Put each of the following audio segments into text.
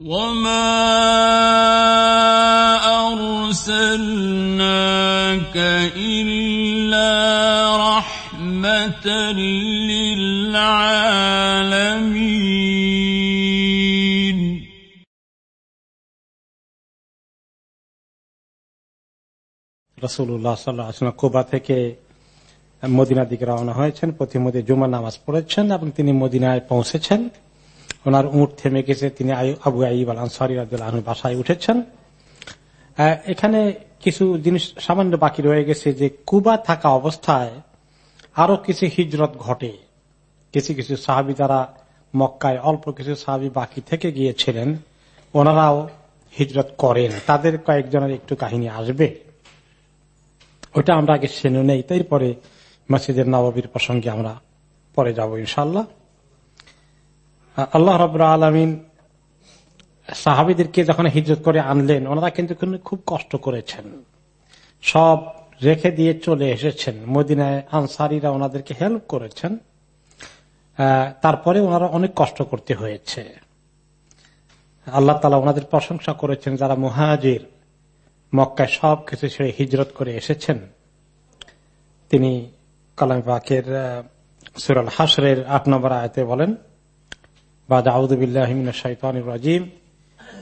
وما أرسلناك إلا رحمة للعالمين রসুল্লাহ সাল্লাহ কোবা থেকে মদিনার দিকে রওনা হয়েছেন প্রতিমধ্যে জুমা নামাজ পড়েছেন এবং তিনি মদিনায় পৌঁছেছেন ওনার উঁট থেমে গেছে, তিনি আবু আইব আল আনসারি আহমেদ বাসায় উঠেছেন। এখানে কিছু জিনিস সামান্য বাকি রয়ে গেছে যে কুবা থাকা অবস্থায় আরও কিছু হিজরত ঘটে। কিছু কিছু সাহাবি যারা মক্কায়, অল্প কিছু সাহাবি বাকি থেকে গিয়েছিলেন, ওনারাও হিজরত করেন। তাদের কয়েকজনের একটু কাহিনী আসবে। ওটা আমরা আগে শুনে নেই, তারপরে মসজিদের নবাবির প্রসঙ্গে আমরা পরে যাব ইনশাল্লাহ আল্লাহ রব আলমিন সাহাবিদেরকে যখন হিজরত করে আনলেন, ওনারা কিন্তু খুব কষ্ট করেছেন। সব রেখে দিয়ে চলে এসেছেন। মদিনায় আনসারিরা ওনাদেরকে হেল্প করেছেন। তারপরে ওনারা অনেক কষ্ট করতে হয়েছে। আল্লাহ তালা ওনাদের প্রশংসা করেছেন, যারা মুহাজির, মক্কায় সব কিছু ছেড়ে হিজরত করে এসেছেন। তিনি কালাম পাকের সুরাল হাসরের আট নম্বর আয়তে বলেন بعد أعوذ بالله من الشيطان الرجيم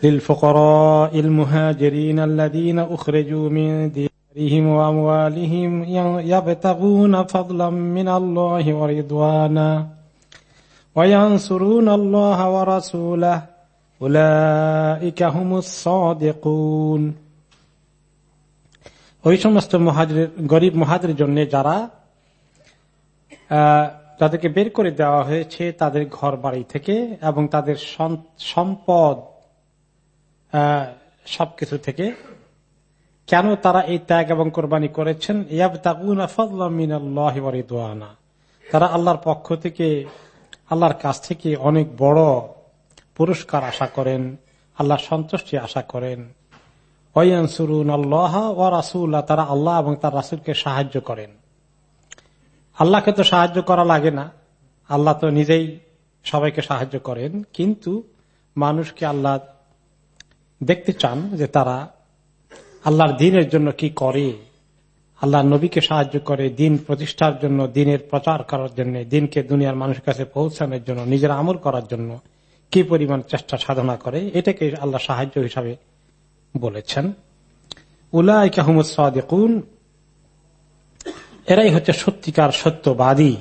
للفقراء المهاجرين الذين أخرجوا من ديارهم وأموالهم يبتغون فضلا من الله ورضوانا وينصرون الله ورسوله أولئك هم الصادقون ওই সমস্ত মহাজের গরিব মহাজের জন্য যারা যাদেরকে বের করে দেওয়া হয়েছে তাদের ঘর বাড়ি থেকে এবং তাদের সম্পদ সবকিছু থেকে। কেন তারা এই ত্যাগ এবং কোরবানি করেছেন? তারা আল্লাহর পক্ষ থেকে, আল্লাহর কাছ থেকে অনেক বড় পুরস্কার আশা করেন আল্লাহ সন্তুষ্টি আশা করেন। ওয়ানসুরুন আল্লাহ ও রাসুল্লাহ তারা আল্লাহ এবং তার রাসুলকে সাহায্য করেন। আল্লাহকে তো সাহায্য করা লাগে না। আল্লাহ তো নিজেই সবাইকে সাহায্য করেন। কিন্তু মানুষকে আল্লাহ দেখতে চান যে তারা আল্লাহর দিনের জন্য কি করে। আল্লাহ নবীকে সাহায্য করে, দিন প্রতিষ্ঠার জন্য, দিনের প্রচার করার জন্য, দিনকে দুনিয়ার মানুষের কাছে পৌঁছানোর জন্য, নিজের আমল করার জন্য কি পরিমাণ চেষ্টা সাধনা করে, এটাকে আল্লাহ সাহায্য হিসাবে বলেছেন। উল্লাহ কাহমদ সাদেকুন। এরাই হচ্ছে সত্যিকার সত্যবাদী,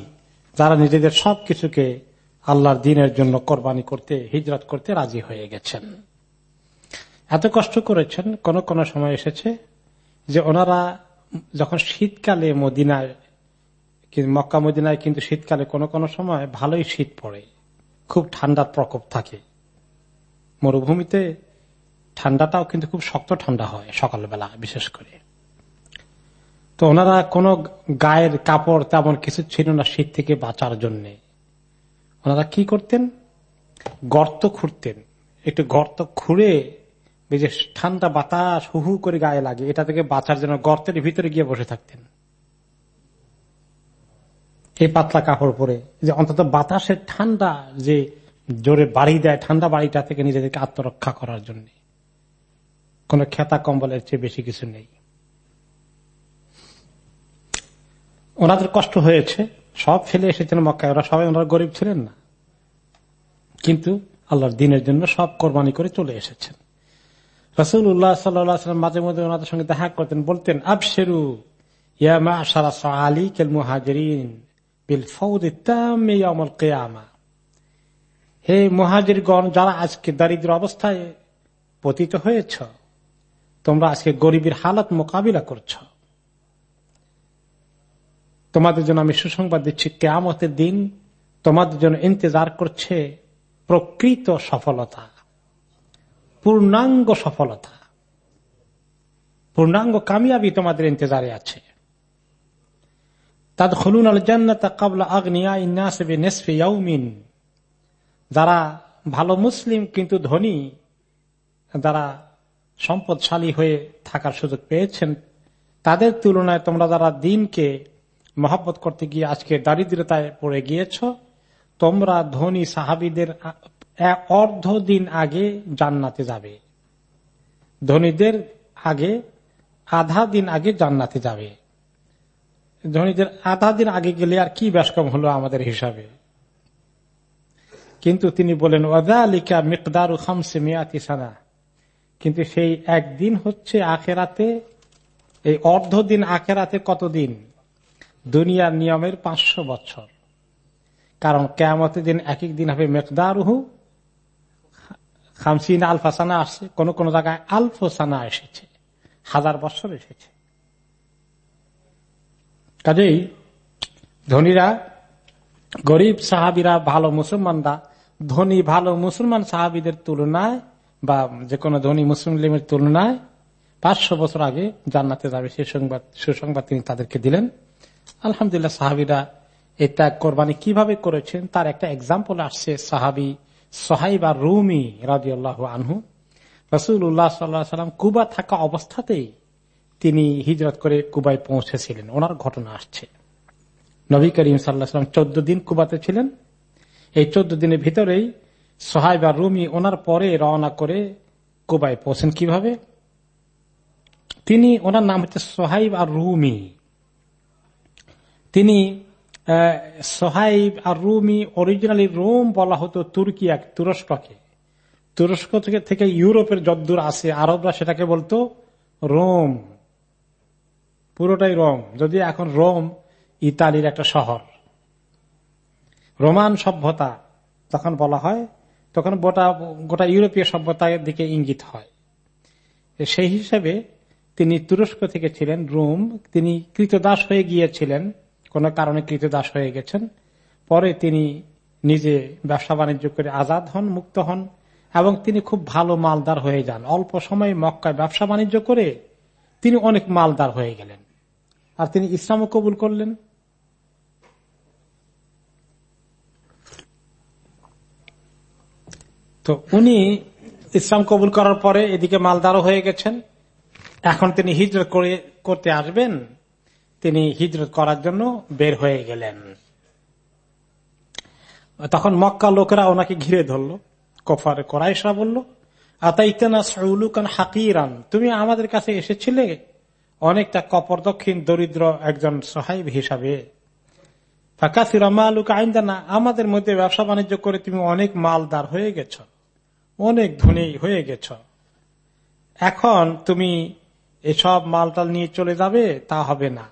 যারা নিজেদের সবকিছুকে আল্লাহর দিনের জন্য কোরবানি করতে, হিজরত করতে রাজি হয়ে গেছেন। এত কষ্ট করেছেন, কোন কোন সময় এসেছে যে ওনারা যখন শীতকালে মদিনায় মক্কা মদিনায় কিন্তু শীতকালে কোন কোন সময় ভালোই শীত পড়ে, খুব ঠান্ডার প্রকোপ থাকে। মরুভূমিতে ঠান্ডাটাও কিন্তু খুব শক্ত ঠান্ডা হয় সকালবেলা, বিশেষ করে। তো ওনারা কোন গায়ের কাপড় তেমন কিছু ছিল না শীত থেকে বাঁচার জন্য। ওনারা কি করতেন? গর্ত খুঁড়তেন। একটু গর্ত খুঁড়ে যে ঠান্ডা বাতাস হু হু করে গায়ে লাগে, এটা থেকে বাঁচার জন্য গর্তের ভিতরে গিয়ে বসে থাকতেন। এই পাতলা কাপড় পরে, যে অন্তত বাতাসের ঠান্ডা যে জোরে বাড়ি দেয়, ঠান্ডা বাড়িটা থেকে নিজেদেরকে আত্মরক্ষা করার জন্য। কোন খেতা কম্বলের চেয়ে বেশি কিছু নেই। ওনাদের কষ্ট হয়েছে, সব ফেলে এসেছেন মক্কায়। ওরা সবাই ওনারা গরিব ছিলেন না। কিন্তু আল্লাহর দিনের জন্য সব কোরবানি করে চলে এসেছেন। রসুল উল্লাহ সাল্লাম মাঝে মধ্যে ওনাদের সঙ্গে দেখা করতেন, বলতেন, আবশেরু ইয়ামা সারা আলী কেল মুহাজরিন বিল ফৌদমল কেয়ামা। হে মহাজিরগণ, যারা আজকে দারিদ্র অবস্থায় পতিত হয়েছ, তোমরা আজকে গরিবের হালত মোকাবিলা করছ। তোমাদের জন্য আমি সুসংবাদ দিচ্ছি, কেয়ামতের দিন তোমাদের জন্য ইন্তজার করছে প্রকৃত সফলতা, পূর্ণাঙ্গ সফলতা, পূর্ণাঙ্গ কামিয়াবি তোমাদের ইন্তজারে আছে। তাদ হলুন আল জান্নাতা কাবলা আগ্নিয়া ইন্নাসবে যারা ভালো মুসলিম কিন্তু ধনী, যারা সম্পদশালী হয়ে থাকার সুযোগ পেয়েছেন, তাদের তুলনায় তোমরা যারা দিনকে মহাব্বত করতে গিয়ে আজকে দারিদ্রতায় পড়ে গিয়েছ। তোমরা ধনী সাহাবিদের অর্ধ দিন আগে জান্নাতে যাবে। ধনীদের আগে আধা দিন আগে জান্নাতে যাবে। ধনীদের আধা দিন আগে গেলে আর কি ব্যাসকম হলো আমাদের হিসাবে। কিন্তু তিনি বলেন ওদা আলিকা মিকদার খামসে মিয়াতি সানা। কিন্তু সেই একদিন হচ্ছে আখেরাতে, এই অর্ধ দিন আখেরাতে কতদিন দুনিয়ার নিয়মের পাঁচশো বছর। কারণ কেমতের দিন এক এক দিন হবে মেকদারুহু। খামসিন আলফাসানা আসছে, কোন কোন জায়গায় আলফোসানা এসেছে, হাজার বছর এসেছে। কাজেই ধনীরা, গরিব সাহাবিরা, ভালো মুসলমানরা, ধনী, ভালো মুসলমান সাহাবিদের তুলনায় বা যে কোনো ধনী মুসলিমের তুলনায় পাঁচশো বছর আগে জান্নাতে যাবে, সে সংবাদ সুসংবাদ তিনি তাদেরকে দিলেন। আলহামদুলিল্লাহ সাহাবিরা এই ত্যাগ কোরবানি কীভাবে করেছেন, তার একটা এক্সাম্পল আসছে সাহাবি সোহাইবা রুমি রাজি আল্লাহ আনহু রসুল্লাহ সাল্লাম কুবা থাকা অবস্থাতেই তিনি হিজরত করে কুবায় পৌঁছেছিলেন। ওনার ঘটনা আসছে। নবী করিম সাল্লাহাম চোদ্দ দিন কুবাতে ছিলেন। এই চোদ্দ দিনের ভিতরেই সোহাইবা রুমি ওনার পরে রওনা করে কুবায় পৌঁছেন কীভাবে? তিনি ওনার নাম হচ্ছে সোহাইব আর রুমি। তিনি সোহাইব আর রুমি অরিজিনালি রোম বলা হতো তুর্কি এক তুরস্ককে। তুরস্ক থেকে থেকে ইউরোপের যদ্দূর আছে আরবরা সেটাকে বলতো রোম। পুরোটাই রোম যদি এখন রোম ইতালির একটা শহর। রোমান সভ্যতা তখন বলা হয়, তখন গোটা গোটা ইউরোপীয় সভ্যতার দিকে ইঙ্গিত হয়। সেই হিসাবে তিনি তুরস্ক থেকে ছিলেন, রোম, তিনি কৃতদাস হয়ে গিয়েছিলেন। কোন কারণে কৃতদাস হয়ে গেছেন। পরে তিনি নিজে ব্যবসা বাণিজ্য করে আজাদ হন, মুক্ত হন এবং তিনি খুব ভালো মালদার হয়ে যান। অল্প সময় মক্কায় ব্যবসা বাণিজ্য করে তিনি অনেক মালদার হয়ে গেলেন। আর তিনি ইসলামও কবুল করলেন। তো উনি ইসলাম কবুল করার পরে এদিকে মালদারও হয়ে গেছেন। এখন তিনি হিজরত করে, করতে আসবেন। তিনি হিজরত করার জন্য বের হয়ে গেলেন। তখন মক্কা লোকেরা ওনাকে ঘিরে ধরল, কফার করাইশরা বলল হাকিরান, তুমি আমাদের কাছে এসেছিলে অনেকটা কপর দক্ষিণ দরিদ্র একজন সহাইব হিসাবে। আমাদের মধ্যে ব্যবসা বাণিজ্য করে তুমি অনেক মালদার হয়ে গেছ, অনেক ধনী হয়ে গেছ। এখন তুমি এসব মালটাল নিয়ে চলে যাবে, তা হবে না।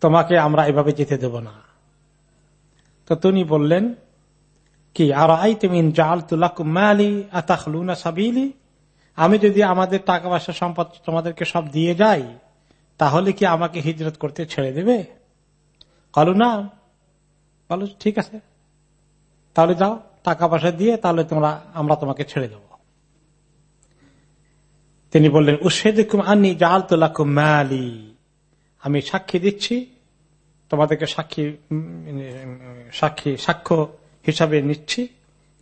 তোমাকে আমরা এভাবে যেতে দেব না। তো তিনি বললেন, কি আর আই তুমি জাল তুলাকুমালি সাবিলি? আমি যদি আমাদের টাকা পয়সা সম্পদ তোমাদেরকে সব দিয়ে যাই, তাহলে কি আমাকে হিজরত করতে ছেড়ে দেবে? কলু, না। বলো ঠিক আছে। তাহলে যাও টাকা পয়সা দিয়ে তাহলে তোমরা, আমরা তোমাকে ছেড়ে দেব। তিনি বললেন উসেদুকুম আনি জাল তুলাকুম মালি। আমি সাক্ষী দিচ্ছি, তোমাদেরকে সাক্ষী সাক্ষী, সাক্ষ্য হিসাবে নিচ্ছি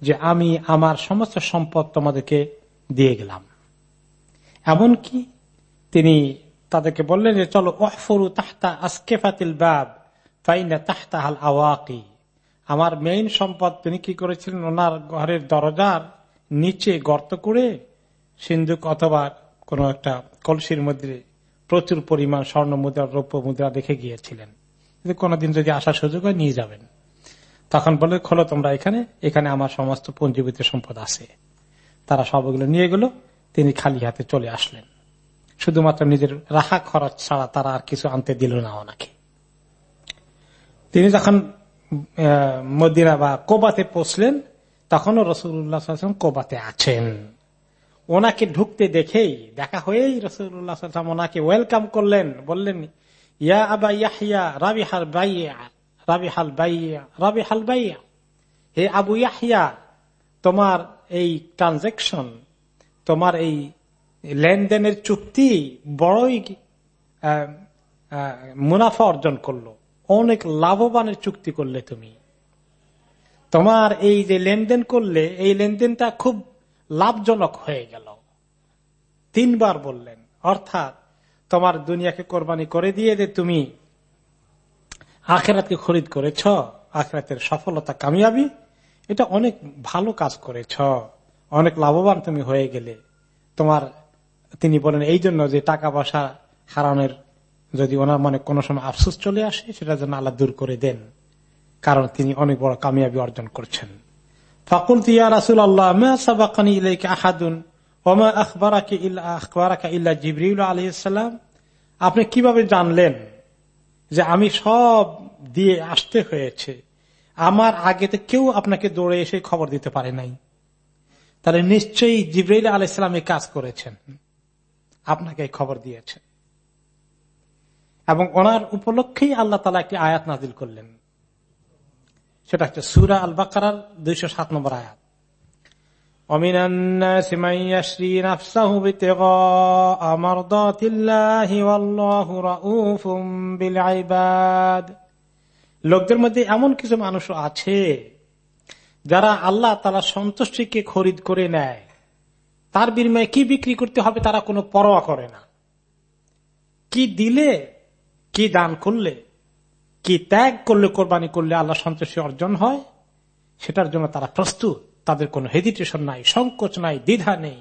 যে আমি আমার সমস্ত সম্পদ তোমাদেরকে দিয়ে গেলাম। এমনকি তিনি তাদেরকে বললেন যে, চলো ওহফরু তাহতা আসকেফাতিল বাব, ফাইনা তাহতা হাল আওয়াকি। আমার মেইন সম্পদ তিনি কি করেছিলেন? ওনার ঘরের দরজার নিচে গর্ত করে সিন্ধুক অথবা কোন একটা কলসির মধ্যে প্রচুর পরিমাণ স্বর্ণ মুদ্রা, রৌপ্য মুদ্রা রেখে গিয়েছিলেন। কোনদিন যদি আসার সুযোগ হয়, নিয়ে যাবেন। তখন বলে, খোলো তোমরা এখানে এখানে আমার সমস্ত পঞ্জীবিত সম্পদ আছে। তারা সবগুলো নিয়ে গেল, তিনি খালি হাতে চলে আসলেন। শুধুমাত্র নিজের রাখা খরচ ছাড়া তারা আর কিছু আনতে দিল না ওনাকে। তিনি যখন মদিনা বা কোবাতে পৌঁছলেন, তখনও রসুল্লাহ কোবাতে আছেন। ওনাকে ঢুকতে দেখেই, দেখা হয়েই রসুল্লাহ ওনাকে ওয়েলকাম করলেন, বললেন, ইয়া আবা ইয়াহিয়া রাবি হাল বাইয়া রাবি হাল বাইয়া রাবি হাল বাইয়া। হে আবু ইয়াহিয়া তোমার এই ট্রানজেকশন, তোমার এই লেনদেনের চুক্তি বড়ই মুনাফা অর্জন করল। অনেক লাভবানের চুক্তি করলে তুমি। তোমার এই যে লেনদেন করলে, এই লেনদেনটা খুব লাভজনক হয়ে গেল। তিনবার বললেন, অর্থাৎ তোমার দুনিয়াকে কোরবানি করে দিয়ে যে তুমি আখেরাতকে খরিদ করেছ, আখেরাতের সফলতা কামিয়াবি, এটা অনেক ভালো কাজ করেছ, অনেক লাভবান তুমি হয়ে গেলে। তোমার, তিনি বলেন, এই জন্য যে টাকা পয়সা হারানোর যদি ওনার মনে কোনো সময় আফসোস চলে আসে সেটা যেন আল্লাহ দূর করে দেন, কারণ তিনি অনেক বড় কামিয়াবি অর্জন করছেন। ফাকুল তিয়া রাসুল সাবাকানি ইলাইকে আহাদুন ইল্লা আলহিসাম আপনি কীভাবে জানলেন যে আমি সব দিয়ে আসতে হয়েছে। আমার আগে তো কেউ আপনাকে দৌড়ে এসে খবর দিতে পারে নাই। তাহলে নিশ্চয়ই জিব্রাইল আলাইসালাম এই কাজ করেছেন। আপনাকে খবর দিয়েছেন এবং ওনার উপলক্ষেই আল্লাহ তালা একটি আয়াত নাজিল করলেন। সেটা হচ্ছে সুরা আল বাকার দুইশো সাত নম্বর আয়াত। লোকদের মধ্যে এমন কিছু মানুষ আছে যারা আল্লাহ তারা সন্তুষ্টিকে খরিদ করে নেয়। তার বিনিময়ে কি বিক্রি করতে হবে তারা কোনো পরোয়া করে না। কি দিলে কি দান করলে কি ত্যাগ করলে কোরবানি করলে আল্লাহ সন্তুষ্টি অর্জন হয়? সেটার জন্য তারা প্রস্তুত। তাদের কোনো হেজিটেশন নাই, সংকোচ নাই, দ্বিধা নেই।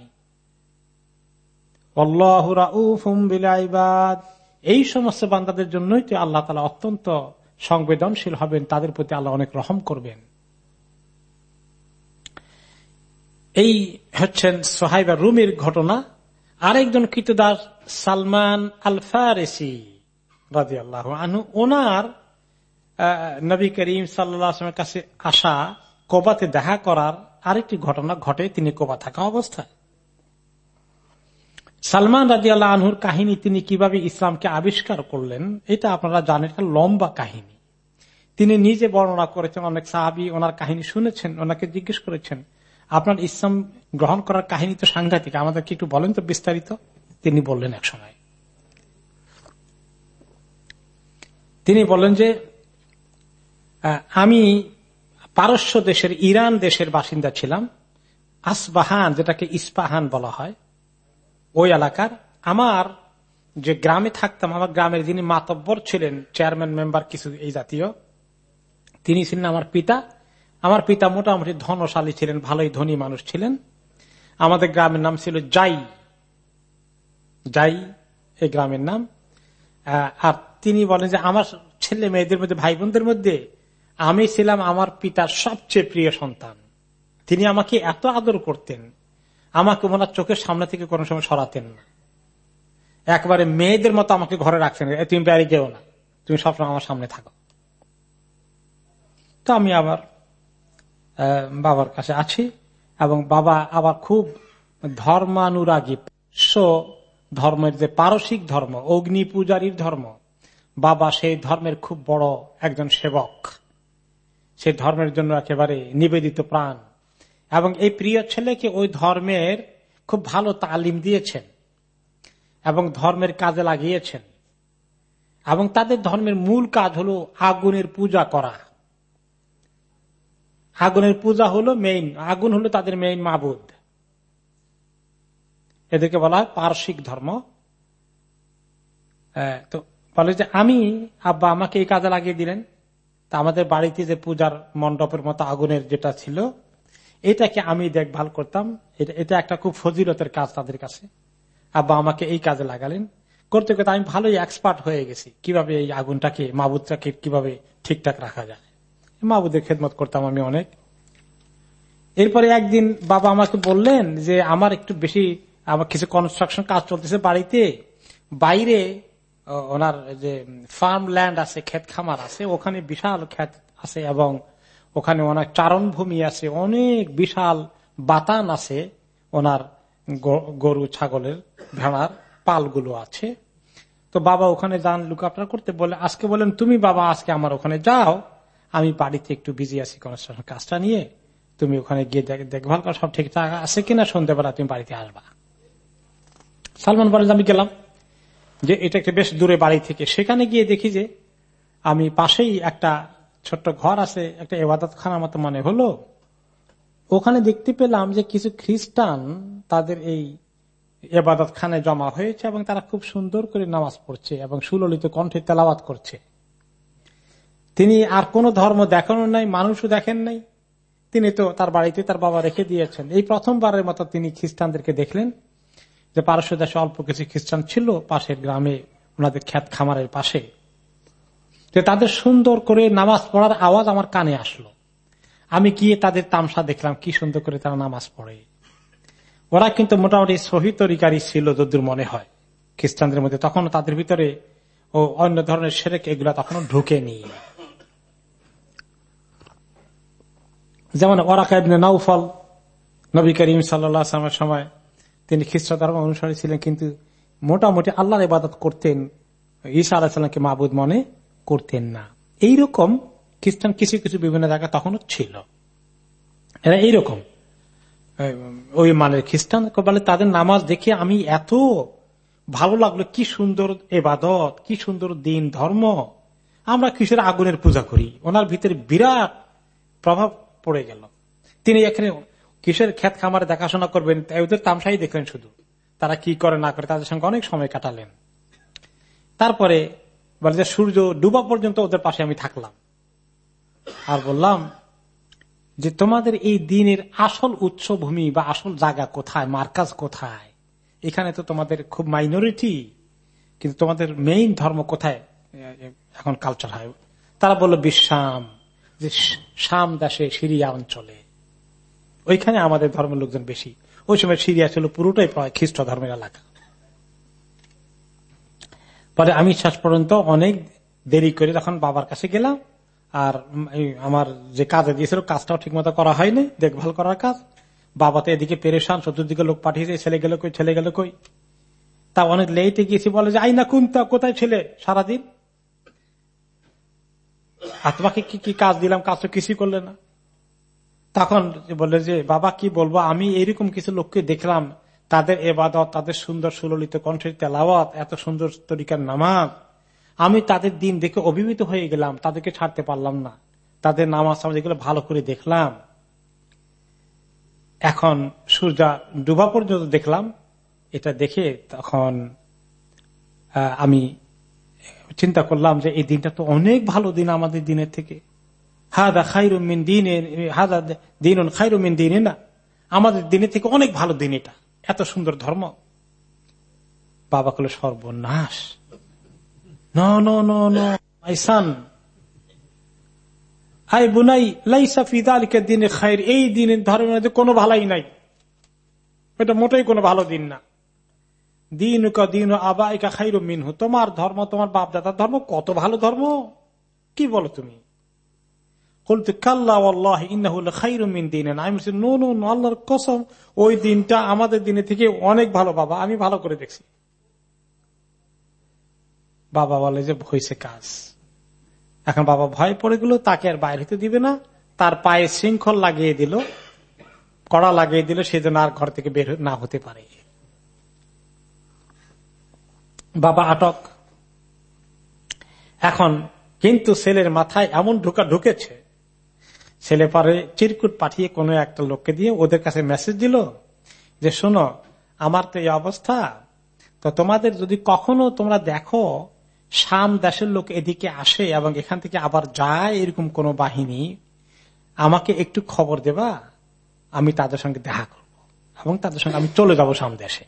এই সমস্ত বান্দাদের জন্যই তো আল্লাহ তালা অত্যন্ত সংবেদনশীল হবেন, তাদের প্রতি আল্লাহ অনেক রহম করবেন। এই হচ্ছেন সোহাইবা রুমের ঘটনা। আরেকজন কৃতদাস সালমান আল ফারেসি রাজি আল্লাহ আনু ওনার নবী করিম সাল্লামের কাছে আসা, কোবাতে দেখা করার আরেকটি ঘটনা ঘটে, তিনি কোবা থাকা অবস্থায়। সালমান রাজি আল্লাহ আনহুর কাহিনী তিনি কীভাবে ইসলামকে আবিষ্কার করলেন, এটা আপনারা জানেন একটা লম্বা কাহিনী। তিনি নিজে বর্ণনা করেছেন, অনেক সাহাবি ওনার কাহিনী শুনেছেন, ওনাকে জিজ্ঞেস করেছেন, আপনার ইসলাম গ্রহণ করার কাহিনী তো সাংঘাতিক, আমাদেরকে একটু বলেন তো বিস্তারিত? তিনি বললেন এক সময় তিনি বলেন যে আমি পারস্য দেশের, ইরান দেশের বাসিন্দা ছিলাম। আসবাহান, যেটাকে ইস্পাহান বলা হয়, ওই এলাকার। আমার যে গ্রামে থাকতাম, আমার গ্রামের যিনি মাতব্বর ছিলেন, চেয়ারম্যান মেম্বার কিছু এই জাতীয়, তিনি ছিলেন আমার পিতা। আমার পিতা মোটামুটি ধনশালী ছিলেন, ভালোই ধনী মানুষ ছিলেন। আমাদের গ্রামের নাম ছিল জাই। জাই, এই গ্রামের নাম। আর তিনি বলেন যে, আমার ছেলে মেয়েদের মধ্যে, ভাই বোনদের মধ্যে আমি ছিলাম আমার পিতার সবচেয়ে প্রিয় সন্তান। তিনি আমাকে এত আদর করতেন, আমাকে ওনার চোখের সামনে থেকে কোনো সময় সরাতেন না। একবারে মেয়েদের মতো আমাকে ঘরে রাখছেন। তুমি বাইরে যেও না। তুমি সবসময় আমার সামনে থাকো। তো আমি আবার বাবার কাছে আছি এবং বাবা আবার খুব ধর্মানুরাগী। সো ধর্মের যে পারসিক ধর্ম, অগ্নি পূজারীর ধর্ম, বাবা সেই ধর্মের খুব বড় একজন সেবক। সেই ধর্মের জন্য একেবারে নিবেদিত প্রাণ। এবং এই প্রিয় ছেলেকে ওই ধর্মের খুব ভালো তালিম দিয়েছেন এবং ধর্মের কাজে লাগিয়েছেন। এবং তাদের ধর্মের মূল কাজ হলো আগুনের পূজা করা। আগুনের পূজা হলো মেইন আগুন হলো তাদের মেইন মাবুদ। এদেরকে বলা হয় পার্শ্বিক ধর্ম। তো বলে যে আমি, আব্বা আমাকে এই কাজে লাগিয়ে দিলেন। আমাদের বাড়িতে যে পূজার মণ্ডপের মতো আগুনের যেটা ছিল, এটাকে আমি দেখভাল করতাম। এটা একটা খুব ফজিলতের কাজ তাদের কাছে। আব্বা আমাকে এই কাজে লাগালেন। করতে করতে আমি ভালোই এক্সপার্ট হয়ে গেছি। কীভাবে এই আগুনটাকে, মাবুদটাকে কীভাবে ঠিকঠাক রাখা যায়। মাবুদের খেদমত করতাম আমি অনেক। এরপরে একদিন বাবা আমাকে বললেন যে, আমার একটু বেশি, আমার কিছু কনস্ট্রাকশন কাজ চলতেছে বাড়িতে। বাইরে ওনার যে ফার্ম ল্যান্ড আছে ক্ষেত খামার আছে, ওখানে বিশাল ক্ষেত আছে এবং ওখানে ওনার চারণভূমি আছে, অনেক বিশাল বাতান আছে ওনার গরু, ছাগলের ভেড়ার পালগুলো আছে। তো বাবা ওখানে যান লুকাপড়া করতে বলে, আজকে বলেন, তুমি বাবা, আজকে আমার ওখানে যাও, আমি বাড়িতে একটু বিজি আছি কনস্ট্রাকশন কাজটা নিয়ে, তুমি ওখানে গিয়ে দেখভাল করা, সব ঠিকঠাক আছে কিনা, সন্ধ্যেবেলা তুমি বাড়িতে আসবা। সালমান বলেন, আমি গেলাম। যে এটা একটা বেশ দূরে বাড়ি থেকে। সেখানে গিয়ে দেখি যে আমি পাশেই একটা ছোট্ট ঘর আছে, একটা এবাদত খানার মতো মনে হলো। ওখানে দেখতে পেলাম যে কিছু খ্রিস্টান তাদের এই এবাদত খানে জমা হয়েছে এবং তারা খুব সুন্দর করে নামাজ পড়ছে এবং সুললিত কণ্ঠে তেলাবাদ করছে। তিনি আর কোন ধর্ম দেখানো নাই, মানুষও দেখেন নাই। তিনি তো তার বাড়িতে তার বাবা রেখে দিয়েছেন। এই প্রথমবারের মতো তিনি খ্রিস্টানদেরকে দেখলেন। যে পারস্য দেশে অল্প কিছু খ্রিস্টান ছিল, পাশের গ্রামে ওনাদের খ্যাত খামারের পাশে। যে তাদের সুন্দর করে নামাজ পড়ার আওয়াজ আমার কানে আসলো। আমি গিয়ে তাদের তামসা দেখলাম, কি সুন্দর করে তারা নামাজ পড়ে। ওরা কিন্তু মোটামুটি সহি তরিকারই ছিল যদুর মনে হয়। খ্রিস্টানদের মধ্যে তখন তাদের ভিতরে ও অন্য ধরনের সেরেক এগুলা তখনও ঢুকে নি যেমন ওরাকাইবনে নাউফল নবী করিম সাল্লামের সময় তিনি খ্রিস্ট ধর্ম অনুসারী ছিলেন, কিন্তু মোটামুটি আল্লাহর ইবাদত করতেন, ঈসা আলাহিসাল্লামকে মাহবুদ মনে করতেন না। এইরকম খ্রিস্টান কিছু কিছু বিভিন্ন জায়গা তখনও ছিল। এরা এইরকম। ওই মানে খ্রিস্টান বলে তাদের নামাজ দেখে আমি এত ভালো লাগল, কি সুন্দর এবাদত কি সুন্দর দিন, ধর্ম। আমরা কিসের আগুনের পূজা করি, ওনার ভিতরে বিরাট প্রভাব পড়ে গেল। তিনি এখানে কিসের ক্ষেত খামারে দেখাশোনা করবেন? ওদের তামসাই দেখলেন শুধু। তারা কি করে না করে তাদের সঙ্গে অনেক সময় কাটালেন। তারপরে বলে যে, সূর্য ডুবা পর্যন্ত ওদের পাশে আমি থাকলাম। আর বললাম যে, তোমাদের এই দিনের আসল উৎসভূমি বা আসল জায়গা কোথায়? মার্কাজ কোথায়? এখানে তো তোমাদের খুব মাইনরিটি কিন্তু তোমাদের মেইন ধর্ম কোথায়? এখন কালচার হয় তারা বলল বিশ্বাম যে শাম দেশে সিরিয়া অঞ্চলে। ওইখানে আমাদের ধর্মের লোকজন বেশি। ওই সময় সিরিয়া ছিল, পুরোটাই প্রায় খ্রিস্ট ধর্মের এলাকা। পরে আমি শেষ পর্যন্ত অনেক দেরি করে তখন বাবার কাছে গেলাম, আর আমার যে কাজে দিয়েছিল, কাজটাও ঠিক মতো করা হয়নি, দেখভাল করার কাজ। বাবা তো এদিকে পেরেশান, চতুর্দিকে লোক পাঠিয়েছে ছেলে গেল কই, ছেলে গেল কই? তা অনেক লেটে গিয়েছি, বলে যে আইনা কুন্তা কোথায় ছেলে? সারাদিন? আর তোমাকে কি কি কাজ দিলাম, কাজ তো কিছুই করলে না। তখন বলে যে, বাবা, কি বলব? আমি এরকম কিছু লোককে দেখলাম। তাদের এবাদত, তাদের সুন্দর সুললিত কণ্ঠের তেলাওয়াত, এত সুন্দর তরিকার নামাজ। আমি তাদের দিন দেখে অভিভূত হয়ে গেলাম। তাদেরকে ছাড়তে পারলাম না। তাদের নামাজ যেগুলো ভালো করে দেখলাম। এখন সূর্যা ডুবা পর্যন্ত দেখলাম। এটা দেখে তখন আমি চিন্তা করলাম যে, এই দিনটা তো অনেক ভালো দিন আমাদের দিনের থেকে। দিন দিন দিনে আমাদের দিনের থেকে অনেক ভালো দিন এটা। এত সুন্দর ধর্ম। বাবা কলে সর্বনাশ। আইসান আই বুনাই লাইসাফিদ আলিকে দিনে খায়ের এই দিনের ধর্মের মধ্যে কোনো ভালাই নাই। এটা মোটেই কোনো ভালো দিন না। দিন দিন আবাইকা খাইর মিনহু। তোমার ধর্ম, তোমার বাপ দাদার ধর্ম, কত ভালো ধর্ম। কি বলো তুমি? কসম, ওই দিনটা আমাদের দিনে থেকে অনেক ভালো, বাবা। আমি ভালো করে দেখছি। বাবা বলে যে হয়েছে কাজ। এখন বাবা ভয় পড়ে গেল, তাকে আর বাইরে হতে দিবে না। তার পায়ে শৃঙ্খল লাগিয়ে দিল, কড়া লাগিয়ে দিল সেজন্য আর ঘর থেকে বের না হতে পারে। বাবা আটক। এখন কিন্তু ছেলের মাথায় এমন ঢুকা ঢুকেছে ছেলে পরে চিরকুট পাঠিয়ে কোনো একটা লোককে দিয়ে ওদের কাছে মেসেজ দিল যে, শোনো, আমার তো এই অবস্থা। তো তোমাদের যদি কখনো তোমরা দেখো, শাম দেশের লোক এদিকে আসে এবং এখান থেকে আবার যায় এরকম কোন বাহিনী, আমাকে একটু খবর দেবা, আমি তাদের সঙ্গে দেখা করব এবং তাদের সঙ্গে আমি চলে যাব শাম দেশে।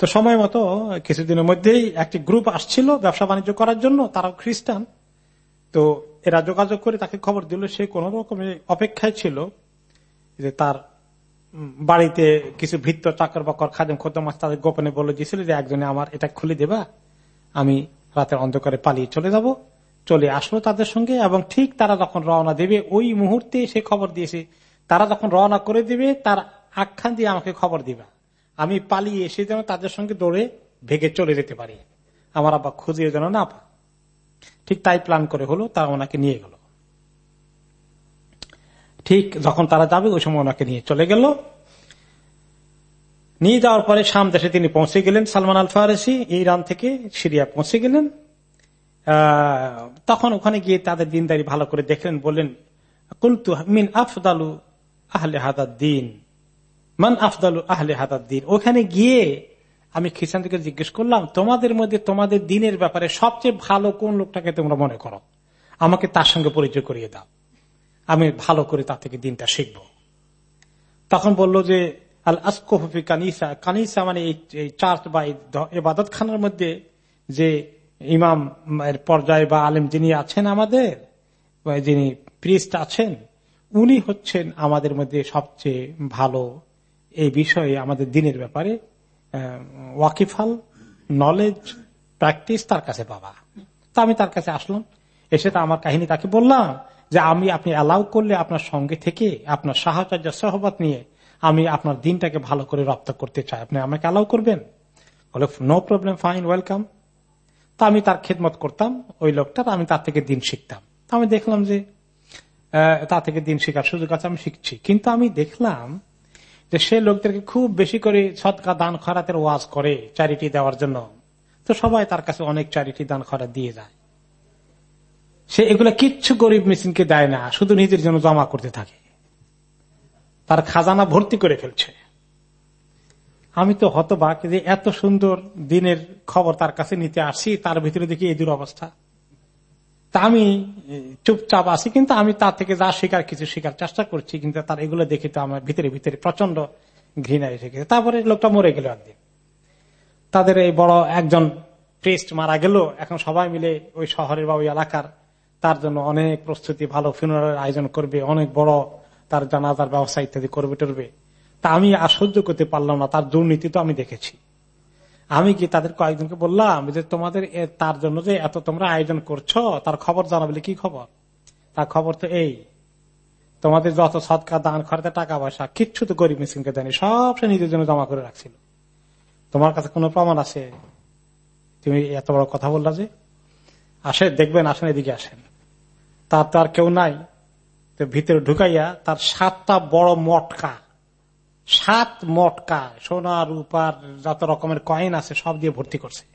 তো সময় মতো কিছুদিনের মধ্যেই একটি গ্রুপ আসছিল ব্যবসা বাণিজ্য করার জন্য, তারাও খ্রিস্টান। তো এরা যোগাযোগ করে তাকে খবর দিল, সে কোন রকমের অপেক্ষায় ছিল যে তার বাড়িতে কিছু ভিত্ত চাকর বাকর খাদেম খোদ্দ মাস তাদের গোপনে বলে দিয়েছিল যে একজনে আমার এটা খুলে দেবা, আমি রাতের অন্ধকারে পালিয়ে চলে যাব, চলে আসলো তাদের সঙ্গে এবং ঠিক তারা যখন রওনা দেবে, ওই মুহূর্তে সে খবর দিয়েছে, তারা যখন রওনা করে দেবে, তার আখ্যান দিয়ে আমাকে খবর দিবা। আমি পালিয়ে এসে যেন তাদের সঙ্গে দৌড়ে ভেগে চলে যেতে পারি। আমার আবার খুঁজিয়ে যেন না পা ঠিক তাই প্ল্যান করে হলো, তারা ওনাকে নিয়ে গেল। ঠিক যখন তারা যাবে, ওই সময় ওনাকে নিয়ে চলে গেল। নিয়ে যাওয়ার পরে সাম দেশে তিনি পৌঁছে গেলেন, সালমান আল ফারেসি ইরান থেকে সিরিয়া পৌঁছে গেলেন। তখন ওখানে গিয়ে তাদের দিনদারি ভালো করে দেখলেন, বললেন, কুলতু মিন আফদালু আহলে হাদার দিন। মান আফদালু আহলে হাদার দিন। ওখানে গিয়ে আমি খ্রিস্টান থেকে জিজ্ঞেস করলাম, তোমাদের মধ্যে তোমাদের দিনের ব্যাপারে সবচেয়ে ভালো কোন লোকটাকে তোমরা মনে করো? আমাকে তার সঙ্গে পরিচয় করিয়ে দাও। আমি ভালো করে তা থেকে দিনটা শিখব। তখন বলল যে, আল আসকফি কানিসা। কানিসা মানে এই চার্চ বা এবাদত খানার মধ্যে যে ইমাম পর্যায়ে বা আলেম যিনি আছেন আমাদের যিনি প্রিস্ট আছেন, উনি হচ্ছেন আমাদের মধ্যে সবচেয়ে ভালো এই বিষয়ে, আমাদের দিনের ব্যাপারে ওয়াকিফাল নলেজ প্র্যাকটিস তার কাছে পাবা। তা আমি তার কাছে আসলাম, এসে তা আমার কাহিনী তাকে বললাম যে আমি আপনি অ্যালাউ করলে আপনার সঙ্গে থেকে, আপনার সাহচর্য, সহবত নিয়ে আমি আপনার দিনটাকে ভালো করে রপ্ত করতে চাই। আপনি আমাকে অ্যালাউ করবেন? বলে নো প্রবলেম ফাইন ওয়েলকাম তা আমি তার খেদমত করতাম, ওই লোকটার, আমি তার থেকে দিন শিখতাম। তা আমি দেখলাম যে তা থেকে দিন শেখার সুযোগ আছে, আমি শিখছি। কিন্তু আমি দেখলাম যে সে লোকদেরকে খুব বেশি করে সৎকা দান খরাতের ওয়াজ করে চ্যারিটি দেওয়ার জন্য। তো সবাই তার কাছে অনেক চ্যারিটি দান খরা দিয়ে যায়। সে এগুলো কিচ্ছু গরিব মেশিনকে দেয় না, শুধু নিজের জন্য জমা করতে থাকে। তার খাজানা ভর্তি করে ফেলছে। আমি তো হতবাক যে এত সুন্দর দিনের খবর তার কাছে নিতে আসি, তার ভিতরে দেখি এই অবস্থা তা আমি চুপচাপ আছি, কিন্তু আমি তার থেকে যা শিকার কিছু শিকার চেষ্টা করছি, কিন্তু তার এগুলো দেখে তো আমার ভিতরে ভিতরে প্রচণ্ড ঘৃণা এসে গেছে। তারপরে লোকটা মরে গেল একদিন। তাদের এই বড় একজন প্রেস্ট মারা গেল। এখন সবাই মিলে ওই শহরের বা ওই এলাকার তার জন্য অনেক প্রস্তুতি, ভালো ফিনারের আয়োজন করবে, অনেক বড় তার জানাজার ব্যবস্থা ইত্যাদি করবে টরবে তা আমি আর সহ্য করতে পারলাম না, তার দুর্নীতি তো আমি দেখেছি। আমি কি তাদের কয়েকজনকে বললাম যে তোমাদের তার জন্য যে এত তোমরা আয়োজন করছ, তার খবর জানাবলে কি খবর? তার খবর তো এই, তোমাদের যত সৎকার, দান, খরচা, টাকা পয়সা, কিচ্ছু তো গরিব মিসিনকে দেয়নি, সব সে নিজের জন্য জমা করে রাখছিল। তোমার কাছে কোনো প্রমাণ আছে? তুমি এত বড় কথা বললা যে? আসে দেখবেন, আসেন, এদিকে আসেন। তার তো আর কেউ নাই। তো ভিতরে ঢুকাইয়া তার সাতটা বড় মটকা সাত মটকা সোনা রূপার যত রকমের কয়েন আছে, সব দিয়ে ভর্তি করছে।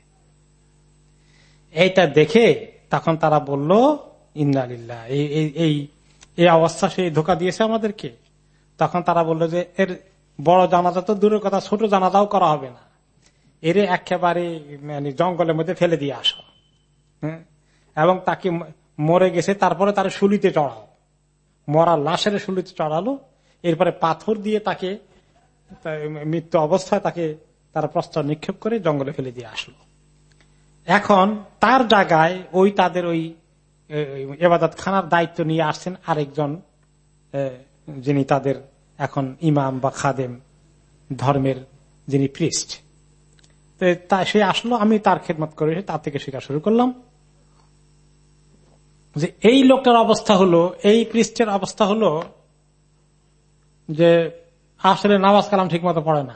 এইটা দেখে তখন তারা বলল ইন্দালিল্লা এই এই অবস্থা সেই ধোকা দিয়েছে আমাদেরকে। তখন তারা বলল যে, এর বড় জানাজা তো দূরের কথা, ছোট জানাজাও করা হবে না। এর একেবারে মানে জঙ্গলের মধ্যে ফেলে দিয়ে আসো। এবং তাকে মরে গেছে, তারপরে তার শুলিতে চড়াও। মরা লাশের শুলিতে চড়ালো। এরপরে পাথর দিয়ে তাকে মৃত্যু অবস্থায় তাকে তারা প্রস্তাব নিক্ষেপ করে জঙ্গলে ফেলে দিয়ে আসলো। এখন তার জায়গায় ওই তাদের ওই এবাদত খানার দায়িত্ব নিয়ে আসছেন আরেকজন যিনি তাদের এখন ইমাম বা খাদেম ধর্মের যিনি প্রিস্ট তা সে আসলো, আমি তার খেদমত করে তার থেকে শেখা শুরু করলাম যে এই লোকটার অবস্থা হলো, এই পৃষ্ঠের অবস্থা হলো যে আসলে নামাজ কালাম ঠিক মতো পড়ে না।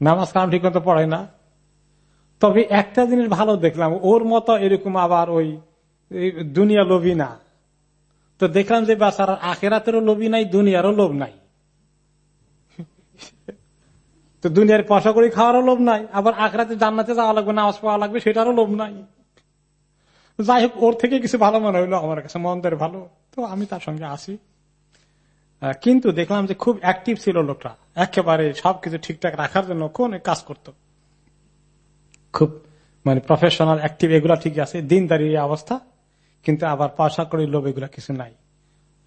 নামাজ কালাম ঠিক মতো পড়ে না। তবে একটা জিনিস ভালো দেখলাম, ওর মতো এরকম আবার ওই দুনিয়া লোভী না। তো দেখলাম যে বাসার আখেরাতেরও লোভী নাই, দুনিয়ারও লোভ নাই। তো দুনিয়ার পয়সা করে খাওয়ারও লোভ নাই, আবার আখরাতে জান্নাতে যাওয়া লাগবে, নামাজ পাওয়া লাগবে, সেটারও লোভ নাই। যাই হোক, ওর থেকে কিছু ভালো মনে হইল, আমার কাছে মন্দের ভালো। তো আমি তার সঙ্গে আসি। কিন্তু দেখলাম যে খুব অ্যাক্টিভ ছিল লোকটা। একেবারে সবকিছু ঠিকঠাক রাখার জন্য কোন কাজ করত। খুব মানে প্রফেশনাল অ্যাক্টিভ এগুলা ঠিক আছে দিন দাঁড়িয়ে অবস্থা, কিন্তু আবার পয়সা করে লোভ এগুলা কিছু নাই।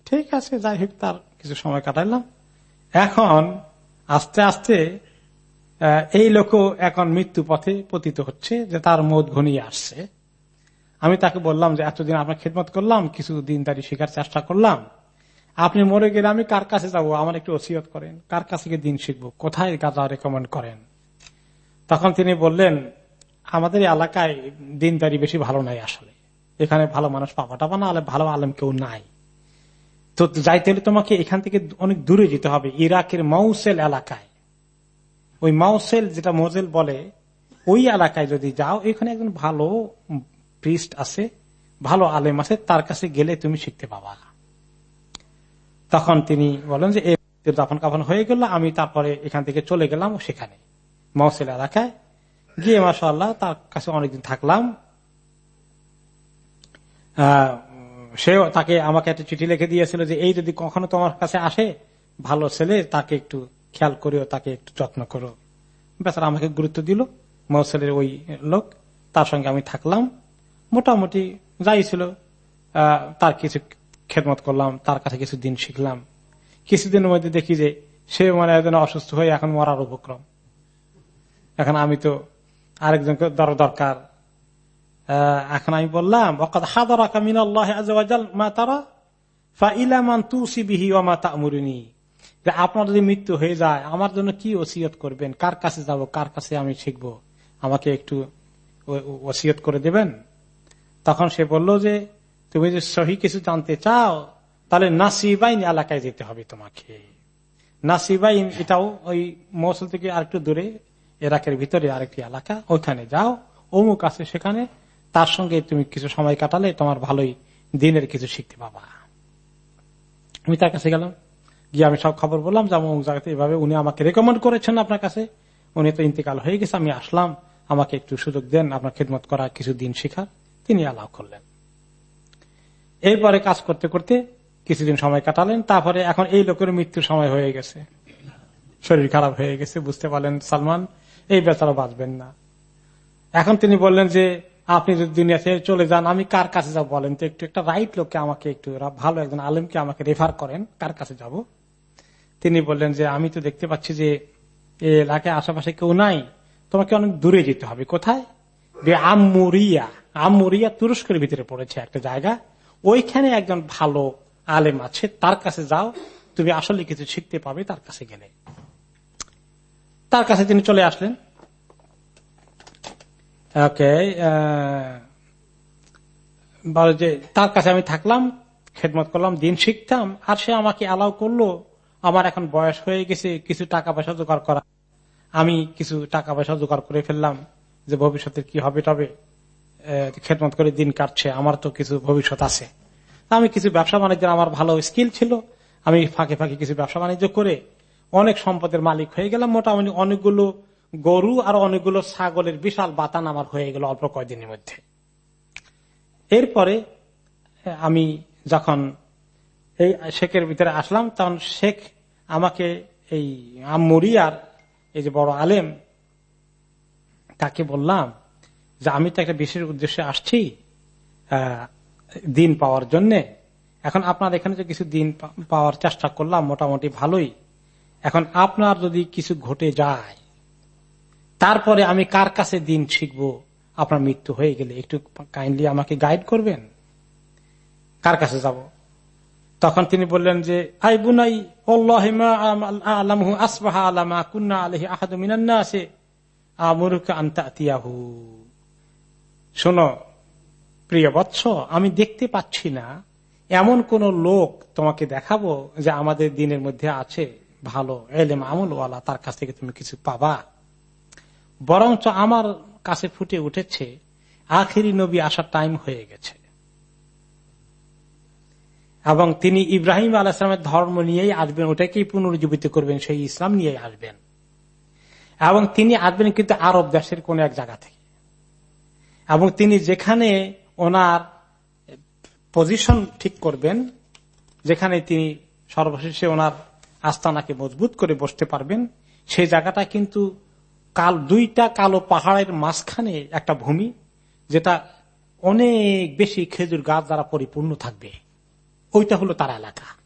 ঠিক আছে, যাই হোক, তার কিছু সময় কাটাইলাম। এখন আস্তে আস্তে এই লোক এখন মৃত্যু পথে পতিত হচ্ছে, যে তার মত ঘনিয়ে আসছে। আমি তাকে বললাম যে, এতদিন আপনার খেদমত করলাম, কিছু দিন দাঁড়িয়ে শেখার চেষ্টা করলাম। আপনি মরে গেলে আমি কার কাছে যাব? আমার একটু ওসিয়ত করেন। কার কাছে গিয়ে দিন শিখব? কোথায় গাজা রেকমেন্ড করেন? তখন তিনি বললেন, আমাদের এলাকায় দিনদারি বেশি ভালো নাই আসলে। এখানে ভালো মানুষ পাবা না ভালো আলেম কেউ নাই। তো যাইতে হলে তোমাকে এখান থেকে অনেক দূরে যেতে হবে, ইরাকের মাউসেল এলাকায়। ওই মাউসেল যেটা মোজেল বলে, ওই এলাকায় যদি যাও, এখানে একজন ভালো প্রিস্ট আছে, ভালো আলেম আছে, তার কাছে গেলে তুমি শিখতে পাবা। তখন তিনি বলেন যে দাফন কাফন হয়ে গেল, আমি তারপরে এখান থেকে চলে গেলাম সেখানে, মহসিল এলাকায়। গিয়ে মাসাল্লাহ তার কাছে অনেকদিন থাকলাম। সে তাকে আমাকে একটা চিঠি লিখে দিয়েছিল যে, এই যদি কখনো তোমার কাছে আসে ভালো ছেলে, তাকে একটু খেয়াল করিও, তাকে একটু যত্ন করো। বেচারা আমাকে গুরুত্ব দিল, মহসেলের ওই লোক, তার সঙ্গে আমি থাকলাম। মোটামুটি যাই ছিল তার কিছু খেদমত করলাম, তার কাছে কিছু দিন শিখলাম। কিছুদিনের মধ্যে দেখি যে সে মানে একজন অসুস্থ হয়ে এখন মরার উপক্রম। এখন আমি তো আরেকজনকে দর দরকার। এখন আমি বললাম আপনার যদি মৃত্যু হয়ে যায়, আমার জন্য কি ওসিয়ত করবেন? কার কাছে যাব? কার কাছে আমি শিখব? আমাকে একটু ওসিয়ত করে দেবেন? তখন সে বলল যে তুমি যদি সহি কিছু জানতে চাও, তাহলে নাসিবাইন এলাকায় যেতে হবে তোমাকে। নাসিবাইন, এটাও ওই মৌসুল থেকে আরেকটু দূরে, এরাকের ভিতরে আরেকটি এলাকা। ওইখানে যাও, অমুক আছে সেখানে, তার সঙ্গে তুমি কিছু সময় কাটালে তোমার ভালোই দিনের কিছু শিখতে পাবা। আমি তার কাছে গেলাম, গিয়ে আমি সব খবর বললাম, যে অমুক জায়গাতে এভাবে উনি আমাকে রেকমেন্ড করেছেন আপনার কাছে। উনি তো ইন্তেকাল হয়ে গেছে, আমি আসলাম, আমাকে একটু সুযোগ দেন, আপনার খেদমত করা কিছু দিন শেখার। তিনি অ্যালাউ করলেন। এরপরে কাজ করতে করতে কিছুদিন সময় কাটালেন, তারপরে এখন এই লোকের মৃত্যুর সময় হয়ে গেছে। শরীর খারাপ হয়ে গেছে, বুঝতে পারলেন সালমান, এই বেচারা বাঁচবেন না। এখন তিনি বললেন যে, আপনি যদি দুনিয়া থেকে চলে যান, আমি কার কাছে যাব বলেন তো? একটু একটা রাইট লোককে আমাকে, একটু ভালো একজন আলেমকে আমাকে রেফার করেন, কার কাছে যাব? তিনি বললেন যে, আমি তো দেখতে পাচ্ছি যে এলাকায় আশেপাশে কেউ নাই, তোমাকে অনেক দূরে যেতে হবে। কোথায়? আমুরিয়া আমুরিয়া তুরস্কের ভিতরে পড়েছে একটা জায়গা। ওইখানে একজন ভালো আলেম আছে, তার কাছে যাও, তুমি আসলে কিছু শিখতে পাবে তার কাছে গেলে। তার কাছে তিনি চলে আসলেন। ওকে যে, তার কাছে আমি থাকলাম, খেদমত করলাম, দিন শিখতাম, আর সে আমাকে অ্যালাউ করল, আমার এখন বয়স হয়ে গেছে, কিছু টাকা পয়সা জোগাড় করা। আমি কিছু টাকা পয়সা জোগাড় করে ফেললাম যে ভবিষ্যতে কি হবে তবে খেদমত করে দিন কাটছে, আমার তো কিছু ভবিষ্যৎ আছে। আমি কিছু ব্যবসা বাণিজ্যের, আমার ভালো স্কিল ছিল। আমি ফাঁকে ফাঁকে কিছু ব্যবসা বাণিজ্য করে অনেক সম্পদের মালিক হয়ে গেলাম। মোটামুটি অনেকগুলো গরু আর অনেকগুলো ছাগলের বিশাল বাতান আমার হয়ে গেল অল্প কয়েকদিনের মধ্যে। এরপরে আমি যখন এই শেখের ভিতরে আসলাম, তখন শেখ আমাকে এই আমরিয়ার এই যে বড় আলেম, তাকে বললাম যে আমি তো একটা বিশেষ উদ্দেশ্যে আসছি দিন পাওয়ার জন্য। এখন আপনার এখানে যে কিছু দিন পাওয়ার চেষ্টা করলাম, মোটামুটি ভালোই। এখন আপনার যদি কিছু ঘটে যায়, তারপরে আমি কার কাছে দিন শিখব? আপনার মৃত্যু হয়ে গেলে একটু কাইন্ডলি আমাকে গাইড করবেন? কার কাছে যাব? তখন তিনি বললেন যে, আই বুনাই আসবাহা আলামা কুন্না আলহি আহাদ মিনান্না আছে আমরুকে আন্তা শোনো, প্রিয় বৎস, আমি দেখতে পাচ্ছি না এমন কোন লোক তোমাকে দেখাবো যে আমাদের দিনের মধ্যে আছে ভালো এলেম আমলওয়ালা, তার কাছ থেকে তুমি কিছু পাবা। বরঞ্চ আমার কাছে ফুটে উঠেছে, আখেরি নবী আসার টাইম হয়ে গেছে। এবং তিনি ইব্রাহিম আলাহামের ধর্ম নিয়েই আসবেন, ওটাকেই পুনরুজ্জীবিত করবেন, সেই ইসলাম নিয়ে আসবেন। এবং তিনি আসবেন কিন্তু আরব দেশের কোন এক জায়গা থেকে। এবং তিনি যেখানে ওনার পজিশন ঠিক করবেন, যেখানে তিনি সর্বশেষে ওনার আস্তানাকে মজবুত করে বসতে পারবেন, সেই জায়গাটা কিন্তু কাল, দুইটা কালো পাহাড়ের মাঝখানে একটা ভূমি, যেটা অনেক বেশি খেজুর গাছ দ্বারা পরিপূর্ণ থাকবে। ওইটা হলো তার এলাকা।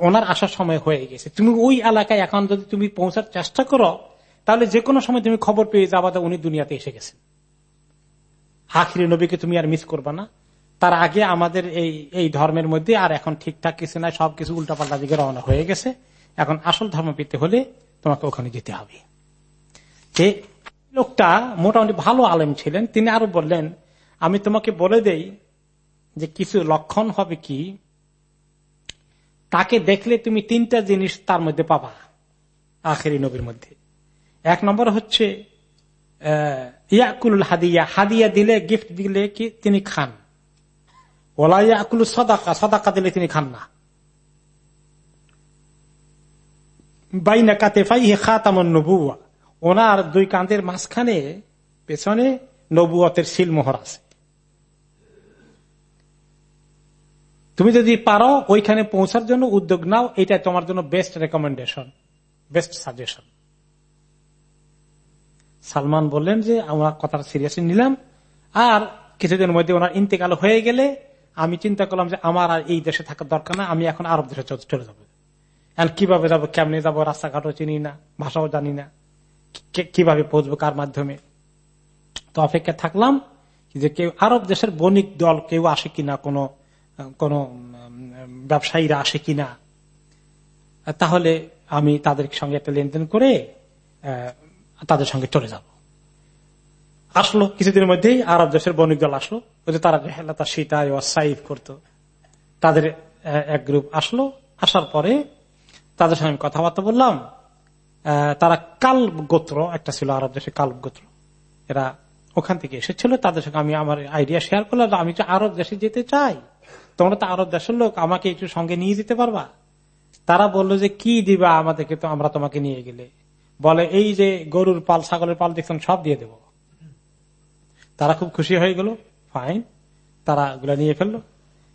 ওনার আসার সময় হয়ে গেছে। তুমি ওই এলাকায় এখন যদি তুমি পৌঁছার চেষ্টা করো, তাহলে যে কোনো সময় তুমি খবর পেয়ে যাবা উনি দুনিয়াতে এসে গেছেন। আখিরি নবীকে তুমি আর মিস করবা না। তার আগে আমাদের এই এই ধর্মের মধ্যে আর এখন ঠিকঠাক কিছু নাই সবকিছু উল্টাপাল্টা দিকে রওনা হয়ে গেছে। এখন আসল ধর্ম পেতে হলে তোমাকে ওখানে যেতে হবে। লোকটা মোটামুটি ভালো আলেম ছিলেন, তিনি আরও বললেন, আমি তোমাকে বলে দেই যে কিছু লক্ষণ হবে কি, তাকে দেখলে তুমি তিনটা জিনিস তার মধ্যে পাবা, আখেরি নবীর মধ্যে। এক নম্বর হচ্ছে ইয়াকুল হাদিয়া হাদিয়া দিলে গিফট দিলে কি তিনি খান? ওলা ইয়াকুল সদাকা সদাকা দিলে তিনি খান না। বাইনা কাতে ফাই খাতামন নবুয়া ওনার দুই কান্দের মাঝখানে, পেছনে নবুয়তের শিলমোহর আছে। তুমি যদি পারো, ওইখানে পৌঁছার জন্য উদ্যোগ নাও, এটা তোমার জন্য best recommendation best suggestion Salman বললেন যে, আমরা কথাটা সিরিয়াসলি নিলাম। আর কিছুদিন মধ্যে ওনার ইন্তেকাল হয়ে গেলে আমি চিন্তা করলাম যে, আমার আর এই দেশে থাকার দরকার না, আমি এখন আরব দেশে চলে যাব। কীভাবে যাব, কেমনে যাব, রাস্তাঘাটও চিনি না, ভাষাও জানি না কীভাবে পৌঁছবো, কার মাধ্যমে? তো অপেক্ষা থাকলাম যে, কেউ আরব দেশের বণিক দল কেউ আসে কিনা, কোনো, কোন ব্যবসায়ীরা আসে কিনা। তাহলে আমি তাদের সঙ্গে একটা লেনদেন করে তাদের সঙ্গে চলে যাব। আসলো, কিছুদিনের মধ্যেই আরব দেশের বণিক দল আসলো। ওই যে তারা হেলাতা সীতায় সাইফ করতো। তাদের এক গ্রুপ আসলো। আসার পরে তাদের সঙ্গে কথাবার্তা বললাম। তারা কাল গোত্র, একটা ছিল আরব দেশে কাল গোত্র। এরা ওখান থেকে এসেছিল। তাদের সঙ্গে আমি আমার আইডিয়া শেয়ার করলাম আমি যে আরব দেশে যেতে চাই, তোমরা তো আরব দেশের লোক, আমাকে একটু সঙ্গে নিয়ে যেতে পারবা? তারা বলল যে, কি দিবা আমাদেরকে তো আমরা তোমাকে নিয়ে গেলে? বলে, এই যে গরুর পাল, ছাগলের পাল দেখছেন, সব দিয়ে দেব। তারা খুব খুশি হয়ে গেল ফাইন তারা ওগুলো নিয়ে ফেলল।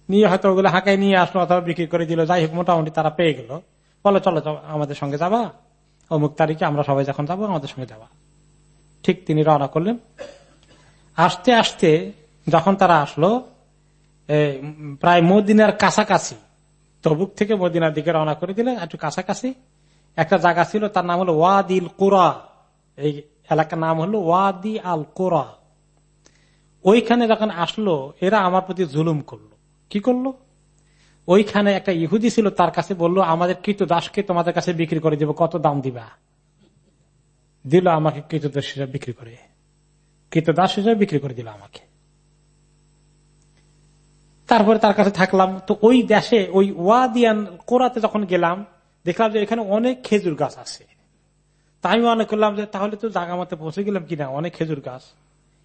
নিয়ে হয়তো ওগুলো হাঁকায় নিয়ে আসলো অথবা বিক্রি করে দিল, যাই হোক, মোটামুটি তারা পেয়ে গেল। বলো, চলো আমাদের সঙ্গে যাবা। অমুক তারিখে আমরা সবাই যখন যাব, আমাদের সঙ্গে যাবা। ঠিক তিনি রওনা করলেন। আসতে আসতে যখন তারা আসলো প্রায় মদিনার কাছাকাছি, তবুক থেকে মদিনার দিকে রওনা করে দিলে, একটু কাছাকাছি একটা জায়গা ছিল, তার নাম হলো ওয়াদিল কোরা। এই এলাকার নাম হলো ওয়াদি আল কোরা। ওইখানে যখন আসলো, এরা আমার প্রতি জুলুম করল। কি করল? ওইখানে একটা ইহুদি ছিল, তার কাছে বলল, আমাদের কৃত দাসকে তোমাদের কাছে বিক্রি করে দেবো, কত দাম দিবা? দিল আমাকে কৃত দাস হিসাবে বিক্রি করে। কৃত দাস হিসাবে বিক্রি করে দিল আমাকে। তারপরে তার কাছে থাকলাম। তো ওই দেশে, ওই ওয়াদিয়ান কোরাতে যখন গেলাম দেখলাম যে এখানে অনেক খেজুর গাছ আছে। তাই মনে করলাম যে তাহলে তো জাগা মতে পৌঁছে গেলাম কিনা? অনেক খেজুর গাছ।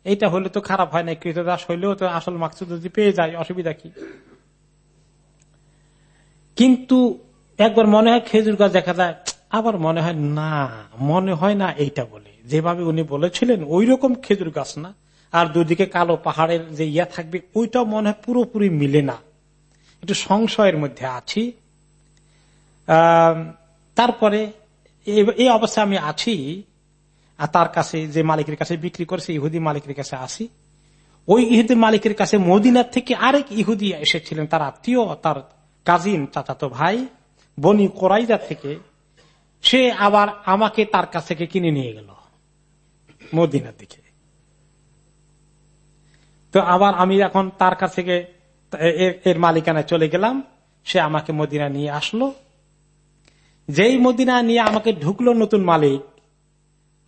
এইটা হলে তো খারাপ হয় না কৃতদাস হইলেও তো আসল মাকসুদ যদি পেয়ে যায়, অসুবিধা কি? কিন্তু একবার মনে হয় খেজুর গাছ দেখা যায়, আবার মনে হয় না, মনে হয় না এইটা বলে। যেভাবে উনি বলেছিলেন ওই রকম খেজুর গাছ না। আর দুদিকে কালো পাহাড়ের যে ইয়া থাকবে, ওইটাও মনে হয় পুরোপুরি মিলে না। একটু সংশয়ের মধ্যে আছি। তারপরে এই অবস্থায় আমি আছি, আর তার কাছে যে মালিকের কাছে বিক্রি করেছে ইহুদি মালিকের কাছে আসি। ওই ইহুদি মালিকের কাছে মদিনার থেকে আরেক ইহুদি এসেছিলেন, তার আত্মীয়, তার কাজিন চাচাতো ভাই, বনি কোরাইজা থেকে। সে আবার আমাকে তার কাছ থেকে কিনে নিয়ে গেল, মদিনার দিকে। তো আবার আমি এখন তার কাছ থেকে এর মালিকানায় চলে গেলাম। সে আমাকে মদিনা নিয়ে আসলো। যেই মদিনা নিয়ে আমাকে ঢুকলো নতুন মালিক,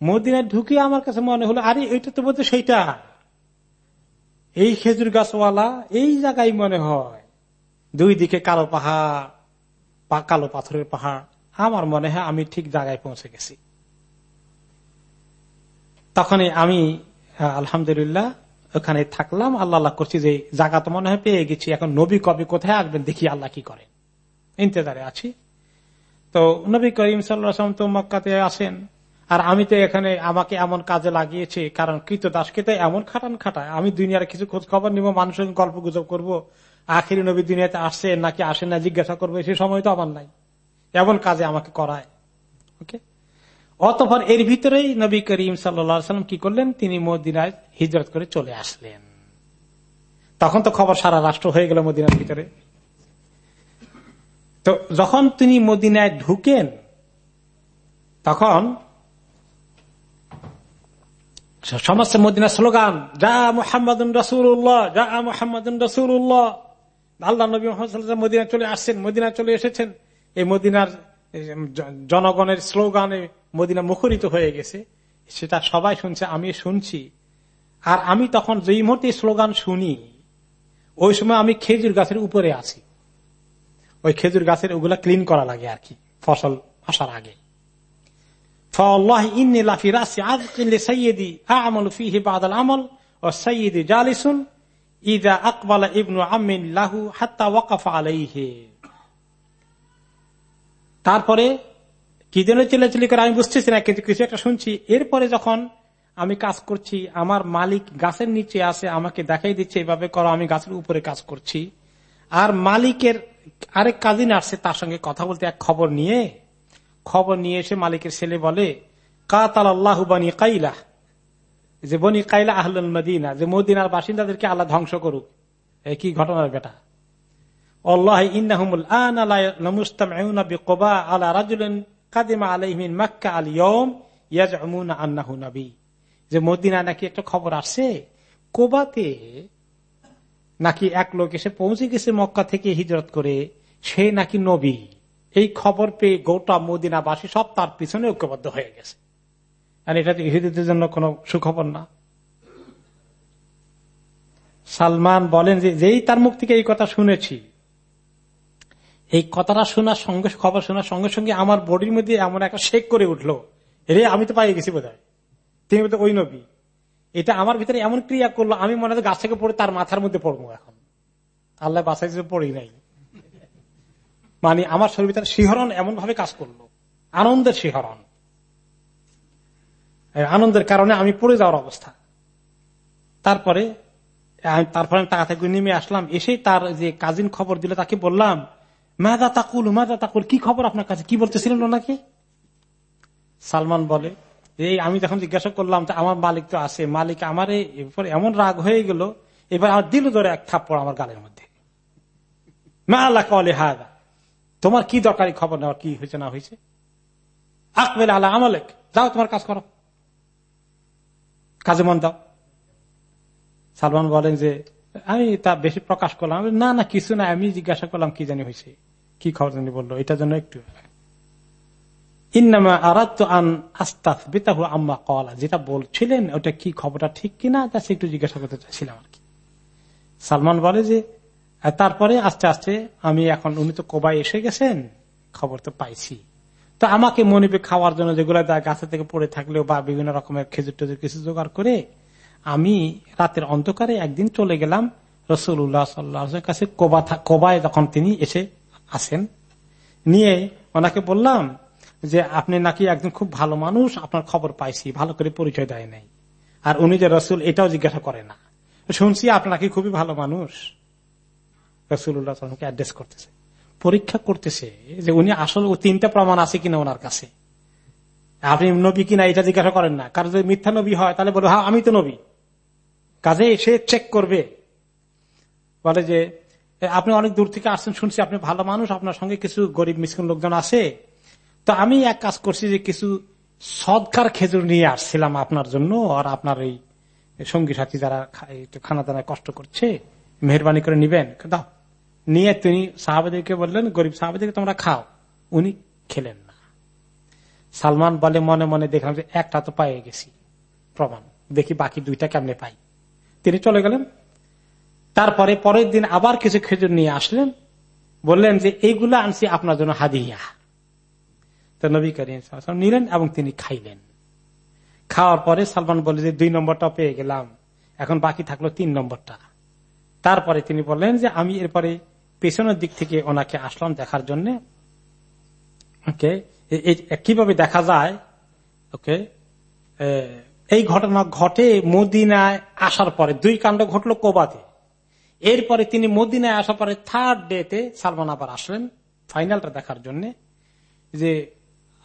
মদিনায় ঢুকে আমার কাছে মনে হলো, আরে ওইটা তো বলতে সেইটা। এই খেজুর গাছওয়ালা এই জায়গায় মনে হয়, দুই দিকে কালো পাহাড় কালো পাথরের পাহাড়। আমার মনে হয় আমি ঠিক জায়গায় পৌঁছে গেছি। তখনই আমি আলহামদুলিল্লাহ, ওখানে থাকলাম, আল্লাহ আল্লাহ করছি যে জায়গা তো মনে হয় পেয়ে গেছি, এখন নবী কবি কোথায় আসবেন, দেখি আল্লাহ কি করেন। ইন্তজারে আছি। তো নবী করিম সাল্লাম তো মক্কাতে আসেন। আর আমি তো এখানে আমাকে এমন কাজে লাগিয়েছি, কারণ কৃত দাসকে তো এমন খাটান খাটায়। আমি দুনিয়ার কিছু খোঁজ খবর নিব, মানুষের গল্প গুজব করব, আখিরি নবী দুনিয়াতে আসছে, নাকি আসে না, জিজ্ঞাসা করব, সে সময় তো আমার নাই। এমন কাজে আমাকে করায়। ওকে? অতপর এর ভিতরেই নবী করিম সাল্লাম কি করলেন? তিনি মদিনায় হিজরত করে চলে আসলেন। তখন তো খবর সারা রাষ্ট্র হয়ে গেল মদিনার ভিতরে। তো যখন তিনি মদিনায় ঢুকেন, তখন সমস্ত মদিনার স্লোগান, যা মোহাম্মদ রসুল্লাহ যা মোহাম্মদ রসুল্লাহ আল্লাহ নবী মোহাম্মদ মদিনা চলে আসছেন মদিনা চলে এসেছেন। এই মদিনার জনগণের স্লোগানে মদিনা মুখরিত হয়ে গেছে। সেটা সবাই শুনছে, আমি শুনছি। আর আমি তখন যেই মুহূর্তে স্লোগান শুনি, ওই সময় আমি খেজুর গাছের উপরে আছি। ওই খেজুর গাছের ওগুলা ক্লিন করা লাগে আর কি ফসল আসার আগে। তারপরে কি যেন চিল্লাচিল্লি করে আমি বুঝতেছি না, কিন্তু কিছু একটা শুনছি। এরপরে যখন আমি কাজ করছি, আমার মালিক গাছের নিচে আছে, আমাকে দেখাই দিচ্ছে, এভাবে করো, আমি গাছের উপরে কাজ করছি। আর মালিকের আরেক কাজিন আসছে তার সঙ্গে কথা বলতে এক খবর নিয়ে। খবর নিয়ে এসে মালিকের ছেলে বলে কাতাল আল্লাহ বানী কাইলা যে বনি কাইলা আহল মদিনা, যে মদিনার বাসিন্দাদেরকে আল্লাহ ধ্বংস করুক। কি ঘটনার বেটা আল্লাহ যে মদিনা নাকি একটা খবর আসছে, কোবাতে নাকি এক লোক এসে পৌঁছে গেছে মক্কা থেকে হিজরত করে? সে নাকি নবী। এই খবর পেয়ে গোটা মদিনাবাসী সব তার পিছনে ঐক্যবদ্ধ হয়ে গেছে। এটা ইহুদিদের জন্য কোন সুখবর না। সালমান বলেন যে, যেই তার মুখ থেকে এই কথা শুনেছি, এই কথাটা শোনার সঙ্গে, খবর শোনার সঙ্গে সঙ্গে আমার বডির মধ্যে এমন একটা শেক করে উঠল। রে, আমি তো পাই গেছি বোধ হয় তিনি ওই নবী। এটা আমার ভিতরে এমন ক্রিয়া করল, আমি মনে হয় গাছ থেকে পড়ে তার মাথার মধ্যে পড়ব এখন। আল্লাহ বাসাই পড়ি নাই। মানে আমার শরীর ভিতরে শিহরণ এমন ভাবে কাজ করল। আনন্দের শিহরণ। আনন্দের কারণে আমি পড়ে যাওয়ার অবস্থা। তারপরে তারপরে টাকা থেকে নেমে আসলাম, এসেই তার যে কাজিন খবর দিল, তাকে বললাম, মেদা তাকুল মেদা তাকুল, কি খবর আপনার কাছে? কি বলতেছিলেন ওনাকে? সালমান বলে এই আমি যখন জিজ্ঞাসা করলাম আমার মালিক তো আছে, মালিক আমার এমন রাগ হয়ে গেল, এবার আমার দিল ধরে এক থাপ্পড় আমার গালের মধ্যে। আল্লাহ কলে হাদা, তোমার কি দরকারি খবর নেওয়ার, কি হয়েছে, না হয়েছে? আকবেল আল্লাহ আমালেক, যাও তোমার কাজ করো। কাজে মন দাও। সালমান বলেন যে, আমি তা বেশি প্রকাশ করলাম। না না, কিছু না, আমি জিজ্ঞাসা করলাম, কি জানি হয়েছে, কি খবর জানি বলল এটার জন্য একটু ইন্নামা আরাত আন আস্তাফ বেতাহু আম্মা কলা যেটা বলছিলেন, ওটা কি খবরটা ঠিক কিনা, তা একটু জিজ্ঞাসা করতে চাইছিলাম আর কি। সালমান বলে যে তারপরে আস্তে আস্তে আমি এখন উনি তো কোবাই এসে গেছেন, খবর তো পাইছি। তো আমাকে মনিবে খাওয়ার জন্য যেগুলো গাছে থেকে পড়ে থাকলেও বা বিভিন্ন রকমের খেজুর টেজুর কিছু জোগাড় করে, আমি রাতের অন্ধকারে একদিন চলে গেলাম রসুল্লাহ সাল্লা কাছে কোবায় যখন তিনি এসে আসেন, নিয়ে ওনাকে বললাম যে আপনি নাকি একজন খুব ভালো মানুষ, আপনার খবর পাইছি, ভালো করে পরিচয় দেয় নাই। আর উনি যে রসুল, এটাও জিজ্ঞাসা করে না। শুনছি আপনার নাকি খুবই ভালো মানুষ। রসুল্লাহকে অ্যাড্রেস করতেছে। পরীক্ষা করতেছে যে উনি আসলে তিনটা প্রমাণ আছে কিনা ওনার কাছে। আপনি নবী কিনা এটা জিজ্ঞাসা করেন না। কারণ যদি মিথ্যা নবী হয়, তাহলে বলব হ্যাঁ আমি তো নবী। কাজে সে চেক করবে। বলে যে আপনি অনেক দূর থেকে আসছেন, শুনছি আপনি ভালো মানুষ, আপনার সঙ্গে কিছু গরিব, মিসকিন লোকজন আছে। তো আমি এক কাজ করছি যে কিছু সদকার খেজুর নিয়ে আসছিলাম আপনার জন্য, আর আপনার এই সঙ্গী সাথী যারা খানা দানা কষ্ট করছে, মেহরবানি করে নিবেন। দাও। নিয়ে তিনি সাহাবাদেরকে বললেন, গরিব সাহাবাদেরকে তোমরা খাও। উনি খেলেন না। সালমান বলে মনে মনে দেখলাম যে একটা তো পাইয়ে গেছি, প্রমাণ। দেখি বাকি দুইটা কেমনে পাই। তিনি চলে গেলেন। তারপরে পরের দিন আবার কিছু খেজুর নিয়ে আসলেন। বললেন যে, এইগুলো আনছি আপনার জন্য হাদিয়া। তো নবী করিম নিলেন এবং তিনি খাইলেন। খাওয়ার পরে সালমান বলে যে, দুই নম্বরটা পেয়ে গেলাম। এখন বাকি থাকল তিন নম্বরটা। তারপরে তিনি বললেন যে, আমি এরপরে পেছনের দিক থেকে ওনাকে আসলাম দেখার জন্য। ওকে কীভাবে দেখা যায়? ওকে এই ঘটনা ঘটে মদিনায় আসার পরে, দুই কাণ্ড ঘটলো কোবাতে। এরপরে তিনি মদিনায় আসার পরে থার্ড ডেতে সালমান আবার আসলেন ফাইনালটা দেখার জন্য। যে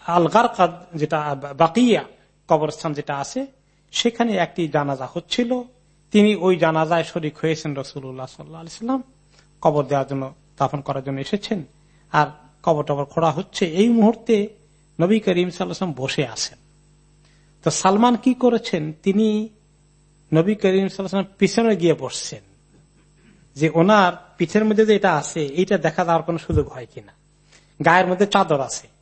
আলগার যেটা বাকিয়া কবরস্থান যেটা আছে, সেখানে একটি জানাজা হচ্ছিল। তিনি ওই জানাজায় শরিক হয়েছেন রসুল্লাহ সাল্লাম। কবর দেওয়ার জন্য, দাফন করার জন্য এসেছেন। আর কবর টবর খোড়া হচ্ছে। এই মুহূর্তে নবী করিম সাল্লাম বসে আছেন। তো সালমান কি করেছেন? তিনি নবী করিম সাল্লাম পিছনে গিয়ে বসছেন। যে ওনার পিছের মধ্যে যে এটা আছে, এইটা দেখা যাওয়ার কোন সুযোগ হয় কিনা? গায়ের মধ্যে চাদর আছে।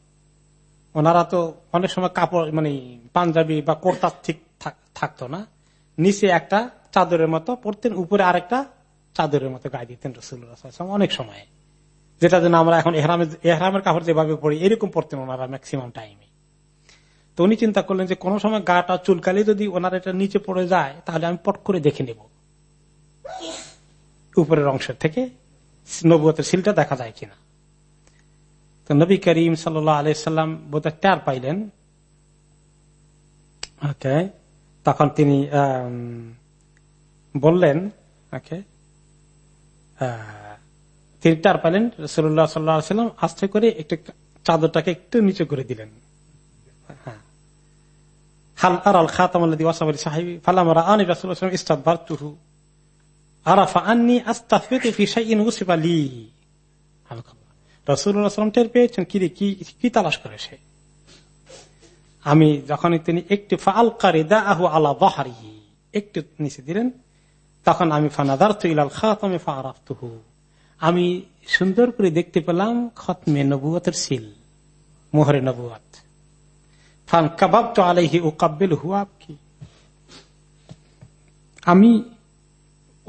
ওনারা তো অনেক সময় কাপড় মানে পাঞ্জাবি বা কোর্তা ঠিক থাকতো না। নিচে একটা চাদরের মতো পড়তেন উপরে আরেকটা চাদরের মতো গায়ে দিতেন রসুল্লাহ অনেক সময়। যেটা যেন আমরা এখন এহরামের এহরামের কাপড় যেভাবে পড়ি এরকম পড়তেন ওনারা ম্যাক্সিমাম টাইমে তো উনি চিন্তা করলেন যে, কোনো সময় গাটা চুলকালে যদি ওনার এটা নিচে পড়ে যায়, তাহলে আমি পট করে দেখে নেব। উপরের অংশের থেকে নবুয়তের সিলটা দেখা যায় কিনা। তো নবী করিম সাল্লাহ আলাইসাল্লাম বোধহয় টের পাইলেন। ওকে, তখন তিনি বললেন, ওকে তিনি টের পাইলেন রসুল্লাহ সাল্লাম আস্তে করে একটু চাদরটাকে একটু নিচে করে দিলেন। হ্যাঁ। খাতাম রসুল্লাহাম টের পেয়েছেন, কি কি তালাশ করেছে আমি যখন তিনি একটি ফাল কারিদা আহু আলা বাহারি একটু নিচে দিলেন, তখন আমি ফানাদার ইলাল খাত আমি ফারাফতুহু আমি সুন্দর করে দেখতে পেলাম খতমে নবুয়তের সিল, মোহরে নবুয়াত। ফান কাবাব তো আলাইহি ও কাব্বেল হুয়াব কি আমি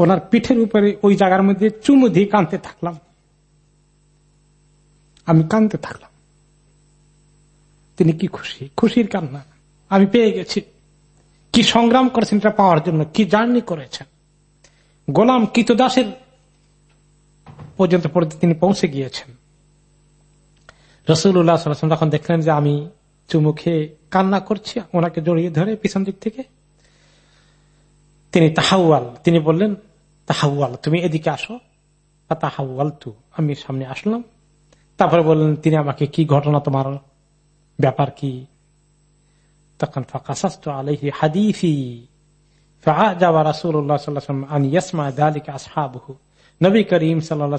ওনার পিঠের উপরে ওই জায়গার মধ্যে চুমু দিয়ে কানতে থাকলাম। আমি কানতে থাকলাম। তিনি কি খুশি? খুশির কান্না আমি পেয়ে গেছি। কি সংগ্রাম করেছেন এটা পাওয়ার জন্য? কি জার্নি করেছেন? গোলাম কিতদাসের পর্যন্ত তিনি পৌঁছে গিয়েছেন। রসুল্লাহ যখন দেখলেন যে আমি চুমুখে কান্না করছি, ওনাকে জড়িয়ে ধরে পিছন দিক থেকে। তিনি তাহাউয়াল তিনি বললেন তাহাউয়াল তুমি এদিকে আসো। তাহাউয়াল তু আমি সামনে আসলাম। তারপরে বললেন, তিনি আমাকে কি ঘটনা তোমার ব্যাপার কি? তখন আলহি হাদিফি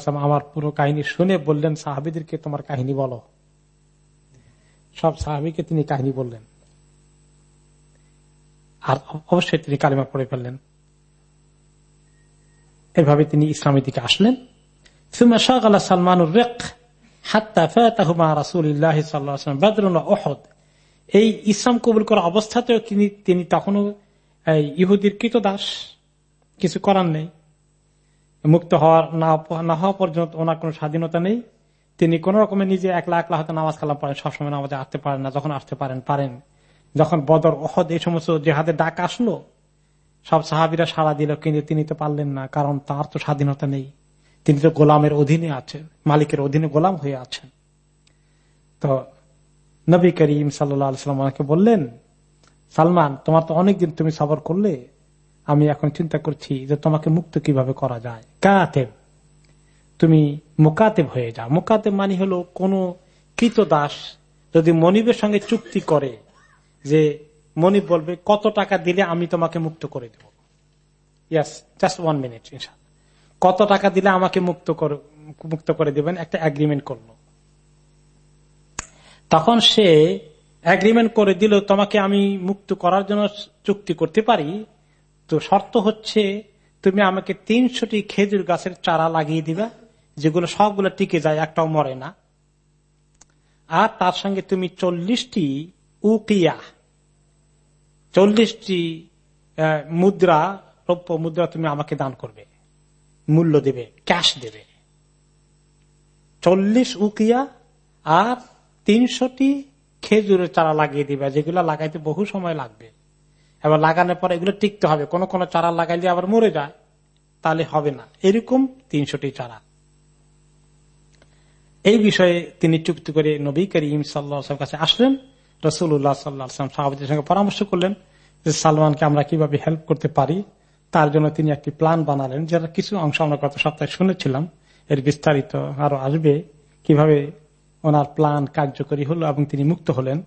আমার পুরো কাহিনী শুনে বললেন, সাহাবিদেরকে তোমার কাহিনী বলো। সব সাহাবিকে তিনি কাহিনী বললেন। আর অবশ্যই তিনি কালিমা পড়ে ফেললেন। এভাবে তিনি ইসলামের দিকে আসলেন। সালমানুর এই ইসলাম কবুল করা অবস্থাতেও তিনি তখনও ইহুদির কৃত দাস কিছু করার নেই। মুক্ত হওয়ার না হওয়া পর্যন্ত ওনার কোন স্বাধীনতা নেই। তিনি কোন রকমের নিজে একলা একলা হয়তো নামাজ কালাম পারেন সবসময় নামাজে আসতে পারেন না, যখন আসতে পারেন পারেন। যখন বদর অহদ এই সমস্ত জেহাদের ডাক আসলো, সব সাহাবিরা সাড়া দিল, কিন্তু তিনি তো পারলেন না, কারণ তার তো স্বাধীনতা নেই। তিনি তো গোলামের অধীনে আছেন, মালিকের অধীনে গোলাম হয়ে আছেন। তো নবী করিম সাল্লাম আমাকে বললেন, সালমান, তোমার তো অনেকদিন তুমি সবর করলে, আমি এখন চিন্তা করছি যে তোমাকে মুক্ত কীভাবে করা যায়। কাতেব, তুমি মোকাতেব হয়ে যাও। মোকাতেব মানে হলো কোন কৃত দাস যদি মনিবের সঙ্গে চুক্তি করে যে মনিব বলবে, কত টাকা দিলে আমি তোমাকে মুক্ত করে দেব। ইয়াস জাস্ট ওয়ান মিনিট কত টাকা দিলে আমাকে মুক্ত মুক্ত করে দেবেন? একটা এগ্রিমেন্ট করল। তখন সে এগ্রিমেন্ট করে দিল, তোমাকে আমি মুক্ত করার জন্য চুক্তি করতে পারি। তো শর্ত হচ্ছে, তুমি আমাকে তিনশোটি খেজুর গাছের চারা লাগিয়ে দিবা, যেগুলো সবগুলো টিকে যায়, একটাও মরে না। আর তার সঙ্গে তুমি চল্লিশটি উকিয়া, চল্লিশটি মুদ্রা, রৌপ্য মুদ্রা তুমি আমাকে দান করবে। মূল্য দেবে ক্যাশ দেবে। চল্লিশ উকিয়া আর তিনশোটি খেজুরের চারা লাগিয়ে দিবে, যেগুলো লাগাইতে বহু সময় লাগবে। এবার লাগানোর পর এগুলো টিকতে হবে, কোন কোন চারা লাগাইলে আবার মরে যায়, তাহলে হবে না। এরকম তিনশোটি চারা। এই বিষয়ে তিনি চুক্তি করে নবী করিম সাল্লা কাছে আসলেন রসুল্লাহ সাল্লাহ সাহাবিদের সঙ্গে পরামর্শ করলেন যে সালমানকে আমরা কীভাবে হেল্প করতে পারি। তার জন্য তিনি একটি প্ল্যান বানালেন যারা কিছু অংশ আমরা গত সপ্তাহে শুনেছিলাম। এর বিস্তারিত আরও আসবে। কীভাবে ওনার প্ল্যান কার্যকরী হলো এবং তিনি মুক্ত হলেন।